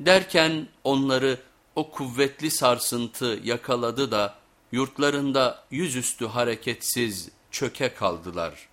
Derken onları o kuvvetli sarsıntı yakaladı da yurtlarında yüzüstü hareketsiz çöke kaldılar.''